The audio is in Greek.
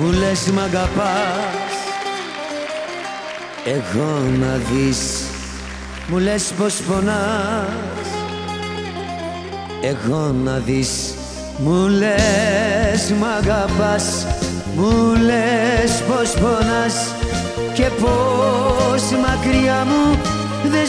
μου λες μ' αγαπάς Εγώ να δεις μου λες πως πονάς Εγώ να δεις μου λες μ' αγαπάς Μου λες πως πονάς Και πως μακριά μου δεν